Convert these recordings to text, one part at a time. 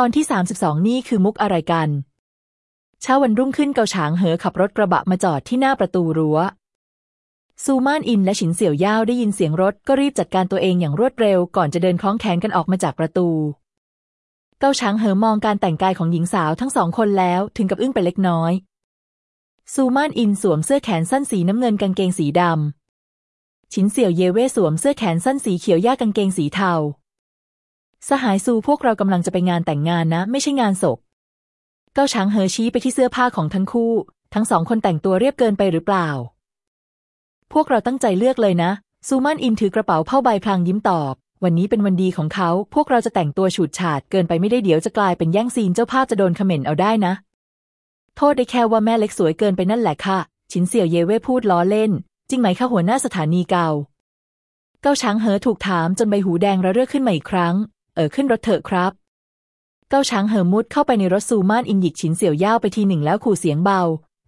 ตอนที่ 32 นี่คือมุกอะไรกัน เช้าวันรุ่งขึ้นเกาฉางเหอขับรถกระบะมาจอดที่หน้าประตูรั้ว ซูมานอินและฉินเสี่ยวย่าวได้ยินเสียงรถก็รีบจัดการตัวเองอย่างรวดเร็วก่อนจะเดินคล้องแขนกันออกมาจากประตู เกาฉางเหอมองการแต่งกายของหญิงสาวทั้งสองคนแล้วถึงกับอึ้งไปเล็กน้อย ซูมานอินสวมเสื้อแขนสั้นสีน้ำเงินกางเกงสีดำฉินเสี่ยวเยเว่สวมเสื้อแขนสั้นสีเขียวย่ากางเกงสีเทา สหายซูพวกเรากำลังจะไปงานแต่งงานนะ ไม่ใช่งานศพ เก้าช้างเฮอชี้ไปที่เสื้อผ้าของทั้งคู่ ทั้งสองคนแต่งตัวเรียบเกินไปหรือเปล่า พวกเราตั้งใจเลือกเลยนะ ซูมานอินถือกระเป๋าผ้าใบพลางยิ้มตอบ วันนี้เป็นวันดีของเขา พวกเราจะแต่งตัวฉูดฉาดเกินไปไม่ได้เดี๋ยวจะกลายเป็นแย่งซีนเจ้าภาพจะโดนคอมเมนเอาได้นะ โทษได้แค่ว่าแม่เล็กสวยเกินไปนั่นแหละค่ะ ชินเสี่ยวเยเว่พูดล้อเล่น จริงไหมคะหัวหน้าสถานีเก่าเก้าช้างเหอถูกถามจนใบหูแดงระเรื่อขึ้นมาอีกครั้ง เออขึ้นรถเถอะครับ เก้าช้างเหอมุดเข้าไปในรถซูมานอินหยิกฉินเสี่ยวย่าวไปทีหนึ่งแล้วขู่เสียงเบา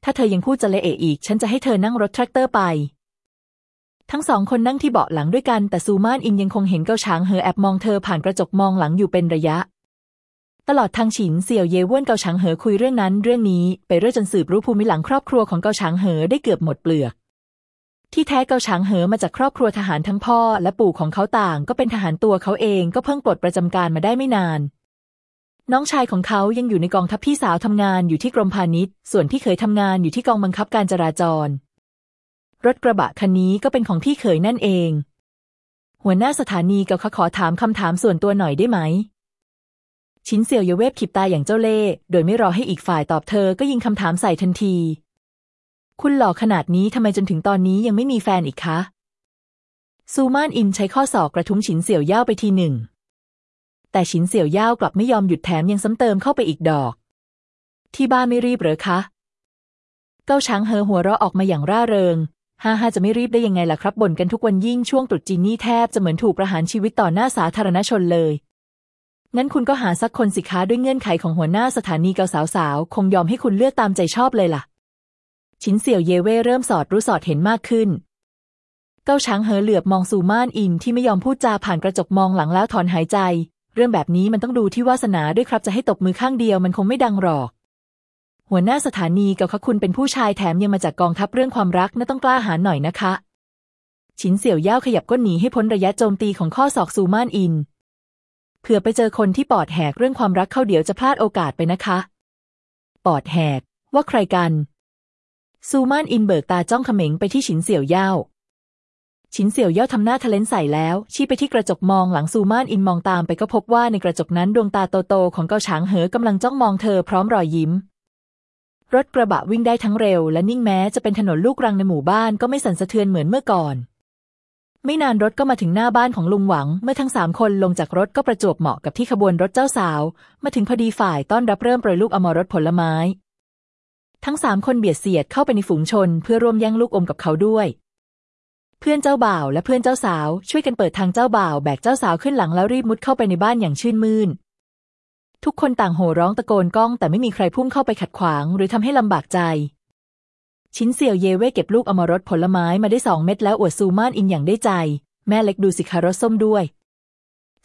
ถ้าเธอยังพูดจะเละเอะอีก ฉันจะให้เธอนั่งรถแทรกเตอร์ไป ทั้งสองคนนั่งที่เบาะหลังด้วยกัน แต่ซูมานอินยังคงเห็นเก้าช้างเหอแอบมองเธอผ่านกระจกมองหลังอยู่เป็นระยะ ตลอดทางฉินเสี่ยวเยว่นเกาช้างเหอคุยเรื่องนั้น เรื่องนี้ไปเรื่อยจนสืบรู้ภูมิหลังครอบครัวของเกาช้างเหอได้เกือบหมดเปลือก ที่แท้เกาฉางเหอมาจากครอบครัวทหารทั้งพ่อและปู่ของเขาต่างก็เป็นทหารตัวเขาเองก็เพิ่งปลดประจำการมาได้ไม่นาน น้องชายของเขายังอยู่ในกองทัพพี่สาวทำงานอยู่ที่กรมพาณิชย์ ส่วนพี่เขยทำงานอยู่ที่กองบังคับการจราจร รถกระบะคันนี้ก็เป็นของพี่เขยนั่นเอง หัวหน้าสถานีกับเขาขอถามคำถามส่วนตัวหน่อยได้ไหมชินเสี่ยวเยเวบขีบตาอย่างเจ้าเล่ห์โดยไม่รอให้อีกฝ่ายตอบเธอก็ยิงคำถามใส่ทันที คุณหล่อขนาดนี้ทำไมจนถึงตอนนี้ยังไม่มีแฟนอีกคะ ซูมานอินใช้ข้อศอกกระทุ้งฉินเสี่ยวย่าไปทีหนึ่ง แต่ฉินเสี่ยวย่ากลับไม่ยอมหยุดแถมยังซ้ำเติมเข้าไปอีกดอก ที่บ้านไม่รีบเหรอคะ เก้าช้างเฮอหัวเราะออกมาอย่างร่าเริงฮ่าฮ่าจะไม่รีบได้ยังไงล่ะครับบ่นกันทุกวันยิ่งช่วงตรุษจีนนี่แทบจะเหมือนถูกประหารชีวิตต่อหน้าสาธารณชนเลย งั้นคุณก็หาสักคนสิคะด้วยเงื่อนไขของหัวหน้าสถานีเกาสาวๆคงยอมให้คุณเลือกตามใจชอบเลยล่ะ ชินเสี่ยวเยเว่เริ่มสอดรู้สอดเห็นมากขึ้น เก้าช้างเหอเหลือบมองซูม่านอินที่ไม่ยอมพูดจาผ่านกระจกมองหลังแล้วถอนหายใจ เรื่องแบบนี้มันต้องดูที่วาสนาด้วยครับจะให้ตบมือข้างเดียวมันคงไม่ดังหรอก หัวหน้าสถานีกับคุณเป็นผู้ชายแถมยังมาจากกองทัพเรื่องความรักน่าต้องกล้าหาญหน่อยนะคะ ชินเสี่ยวย่าขยับก้นหนีให้พ้นระยะโจมตีของข้อศอกซูม่านอินเผื่อไปเจอคนที่ปอดแหกเรื่องความรักเข้าเดี๋ยวจะพลาดโอกาสไปนะคะ ปอดแหกว่าใครกัน ซูมานอินเบิกตาจ้องเขม็งไปที่ฉินเสี่ยวเย่าฉินเสี่ยวเย่าทำหน้าทะเลนใส่แล้ว ชี้ไปที่กระจกมองหลังซูมานอินมองตามไปก็พบว่าในกระจกนั้นดวงตาโตๆของเกาฉางเหอกำลังจ้องมองเธอพร้อมรอยยิ้ม รถกระบะวิ่งได้ทั้งเร็ว และนิ่งแม้จะเป็นถนนลูกรังในหมู่บ้านก็ไม่สั่นสะเทือนเหมือนเมื่อก่อน ไม่นานรถก็มาถึงหน้าบ้านของลุงหวัง เมื่อทั้งสามคนลงจากรถก็ประจวบเหมาะกับที่ขบวนรถเจ้าสาว มาถึงพอดีฝ่ายต้อนรับเริ่มโปรยลูกอมรถผลไม้ ทั้งสามคนเบียดเสียดเข้าไปในฝูงชนเพื่อร่วมแย่งลูกอมกับเขาด้วย เพื่อนเจ้าบ่าวและเพื่อนเจ้าสาวช่วยกันเปิดทางเจ้าบ่าวแบกเจ้าสาวขึ้นหลังแล้วรีบมุดเข้าไปในบ้านอย่างชื่นมื่น ทุกคนต่างโห่ร้องตะโกนก้อง แต่ไม่มีใครพุ่งเข้าไปขัดขวาง หรือทำให้ลำบากใจ ชิ้นเสี่ยวเยเว่เก็บลูกอมรสผลไม้มาได้สองเม็ดแล้วอวดซูมานอินอย่างได้ใจ แม่เล็กดูสิคารสส้มด้วย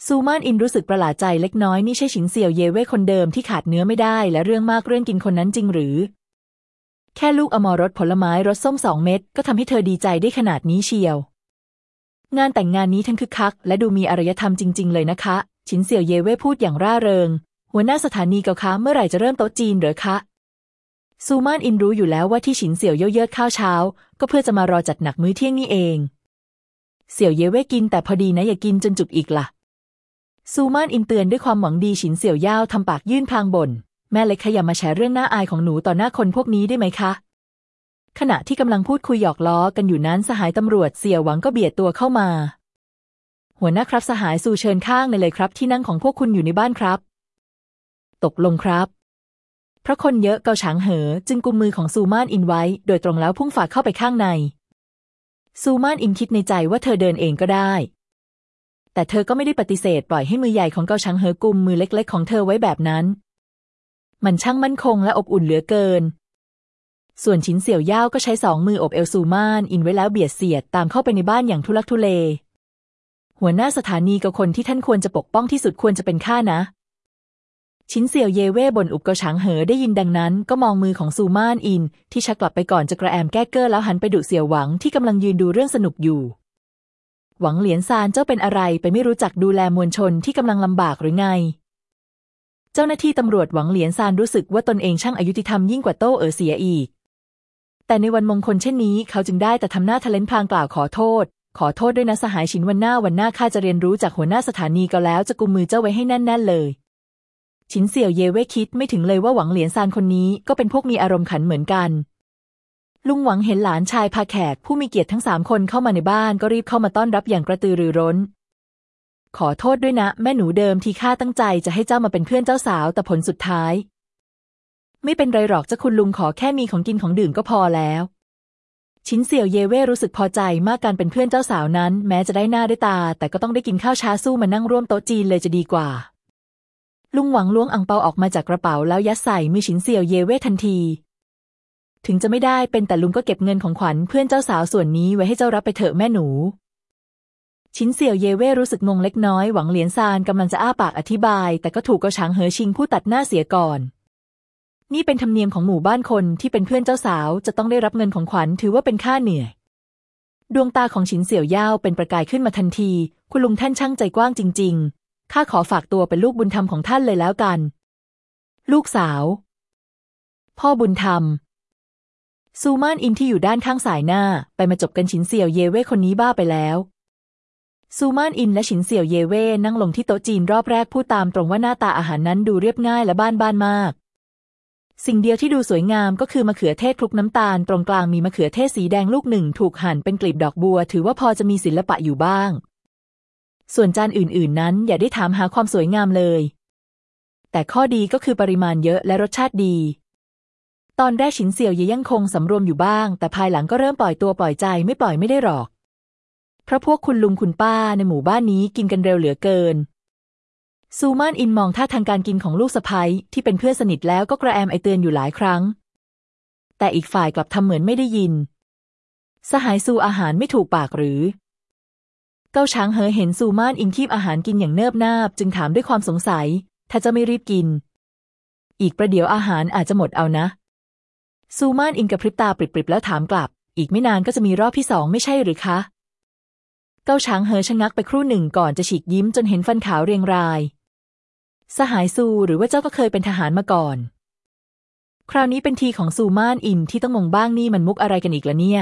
ซูมานอินรู้สึกประหลาดใจเล็กน้อยนี่ใช่ฉินเสี่ยวเยเว่คนเดิมที่ขาดเนื้อไม่ได้ และเรื่องมากเรื่องกินคนนั้นจริงหรือ แค่ลูกอมรสผลไม้รสส้มสองเม็ดก็ทำให้เธอดีใจได้ขนาดนี้เชียว งานแต่งงานนี้ทั้งคึกคัก และดูมีอารยธรรมจริง ๆ เลยนะคะ ชินเสี่ยวเยเว่พูดอย่างร่าเริง หัวหน้าสถานีเกาคะเมื่อไหร่จะเริ่มโต๊ะจีนเหรอคะซูมานอินรู้อยู่แล้วว่าที่ฉินเสี่ยวเย่อเยิดข้าวเช้า ก็เพื่อจะมารอจัดหนักมื้อเที่ยงนี่เอง เสี่ยวเยเว่กินแต่พอดีนะอย่ากินจนจุกอีกละ่ะซูมานอินเตือนด้วยความหวังดีฉินเสี่ยวย่าวทำปากยื่นพางบ่น แม่เล็กขยับมาแชร์เรื่องน่าอายของหนูต่อหน้าคนพวกนี้ได้ไหมคะ ขณะที่กำลังพูดคุยหยอกล้อกันอยู่นั้นสหายตำรวจเสี่ยหวังก็เบียดตัวเข้ามา หัวหน้าครับสหายสู่เชิญข้างในเลยครับ ที่นั่งของพวกคุณอยู่ในบ้านครับ ตกลงครับ เพราะคนเยอะเกาฉางเหอ จึงกุมมือของซูมานอินไว้ โดยตรงแล้วพุ่งฝากเข้าไปข้างใน ซูมานอินคิดในใจว่าเธอเดินเองก็ได้แต่เธอก็ไม่ได้ปฏิเสธปล่อยให้มือใหญ่ของเกาฉางเหอกุมมือเล็ก ๆ ของเธอไว้แบบนั้น มันช่างมั่นคงและอบอุ่นเหลือเกิน ส่วนชินเสี่ยวย่าก็ใช้สองมืออบเอลซูมานอินไว้แล้วเบียดเสียดตามเข้าไปในบ้านอย่างทุลักทุเล หัวหน้าสถานีกับคนที่ท่านควรจะปกป้องที่สุดควรจะเป็นข้านะ ชินเสี่ยวเย่เว่บนอุบเกาฉางเหอได้ยินดังนั้น ก็มองมือของซูมานอิน ที่ชักกลับไปก่อนจะกระแอมแก้เกอร์แล้วหันไปดุเสี่ยวหวังที่กำลังยืนดูเรื่องสนุกอยู่หวังเหลียนซานเจ้าเป็นอะไรไปไม่รู้จักดูแลมวลชนที่กำลังลำบากหรือไง เจ้าหน้าที่ตำรวจหวังเหลียนซานรู้สึกว่าตนเองช่างอายุติธรรมยิ่งกว่าโต้เอ๋อเสียอีก แต่ในวันมงคลเช่นนี้ เขาจึงได้แต่ทำหน้าทะเลนพลางกล่าวขอโทษ ขอโทษด้วยนะสหายชินวันหน้าวันหน้าข้าจะเรียนรู้จากหัวหน้าสถานีก็แล้วจะกุมมือเจ้าไว้ให้แน่นๆเลย ชินเสี่ยวเย่เว่คิดไม่ถึงเลยว่าหวังเหลียนซานคนนี้ก็เป็นพวกมีอารมณ์ขันเหมือนกัน ลุงหวังเห็นหลานชายพาแขกผู้มีเกียรติทั้งสามคนเข้ามาในบ้านก็รีบเข้ามาต้อนรับอย่างกระตือรือร้น ขอโทษด้วยนะ แม่หนูเดิมที่ข้าตั้งใจจะให้เจ้ามาเป็นเพื่อนเจ้าสาว แต่ผลสุดท้าย ไม่เป็นไรหรอกเจ้าคุณลุงขอแค่มีของกินของดื่มก็พอแล้ว ชินเสี่ยวเย่เว่รู้สึกพอใจมากการเป็นเพื่อนเจ้าสาวนั้น แม้จะได้หน้าได้ตา แต่ก็ต้องได้กินข้าวช้าสู้มานั่งร่วมโต๊ะจีนเลยจะดีกว่า ลุงหวังล้วงอังเปาออกมาจากกระเป๋าแล้วยัดใส่มือชินเสี่ยวเย่เว่ทันทีถึงจะไม่ได้เป็นแต่ลุงก็เก็บเงินของขวัญเพื่อนเจ้าสาวส่วนนี้ไว้ให้เจ้ารับไปเถอะแม่หนู ชินเสี่ยวเยเว่รู้สึกงงเล็กน้อยหวังเหลียนซานกำลังจะอ้าปากอธิบาย แต่ก็ถูกเกาฉางเหอชิงผู้ตัดหน้าเสียก่อน นี่เป็นธรรมเนียมของหมู่บ้านคนที่เป็นเพื่อนเจ้าสาวจะต้องได้รับเงินของขวัญถือว่าเป็นค่าเหนื่อย ดวงตาของฉินเสี่ยวย่าวเป็นประกายขึ้นมาทันที คุณลุงท่านช่างใจกว้างจริง ๆ ข้าขอฝากตัวเป็นลูกบุญธรรมของท่านเลยแล้วกัน ลูกสาว พ่อบุญธรรมซูมานอินที่อยู่ด้านข้างสายหน้า ไปมาจบกันฉินเสี่ยวเยเว่คนนี้บ้าไปแล้ว ซูมานอินและฉินเสี่ยวเย่เว่นั่งลงที่โต๊ะจีนรอบแรกพูดตามตรงว่าหน้าตาอาหารนั้นดูเรียบง่ายและบ้านบ้านมาก สิ่งเดียวที่ดูสวยงามก็คือมะเขือเทศคลุกน้ำตาล ตรงกลางมีมะเขือเทศสีแดงลูกหนึ่ง ถูกหั่นเป็นกลีบดอกบัว ถือว่าพอจะมีศิลปะอยู่บ้าง ส่วนจานอื่น ๆ นั้นอย่าได้ถามหาความสวยงามเลย แต่ข้อดีก็คือปริมาณเยอะและรสชาติดีตอนแรกฉินเสี่ยวเยยังคงสำรวมอยู่บ้าง แต่ภายหลังก็เริ่มปล่อยตัวปล่อยใจไม่ปล่อยไม่ได้หรอก ราะพวกคุณลุงคุณป้าในหมู่บ้านนี้กินกันเร็วเหลือเกิน ซูมานอินมองท่าทางการกินของลูกสะพ้ยที่เป็นเพื่อนสนิทแล้วก็กระแอมไอเตือนอยู่หลายครั้ง แต่อีกฝ่ายกลับทำเหมือนไม่ได้ยิน สหายซูอาหารไม่ถูกปากหรือ เก้าช้างเหอเห็นซูมานอินคีบอาหารกินอย่างเนิบนาบ จึงถามด้วยความสงสัย ถ้าจะไม่รีบกิน อีกประเดี๋ยวอาหารอาจจะหมดเอานะ ซูมานอินกระพริบตาปริบๆแล้วถามกลับ อีกไม่นานก็จะมีรอบที่สองไม่ใช่หรือคะ เก้าช้างเหอชะงักไปครู่หนึ่งก่อนจะฉีกยิ้มจนเห็นฟันขาวเรียงราย สหายซูหรือว่าเจ้าก็เคยเป็นทหารมาก่อน คราวนี้เป็นทีของซูม่านอินที่ต้องงงบ้างนี่มันมุกอะไรกันอีกละเนี่ย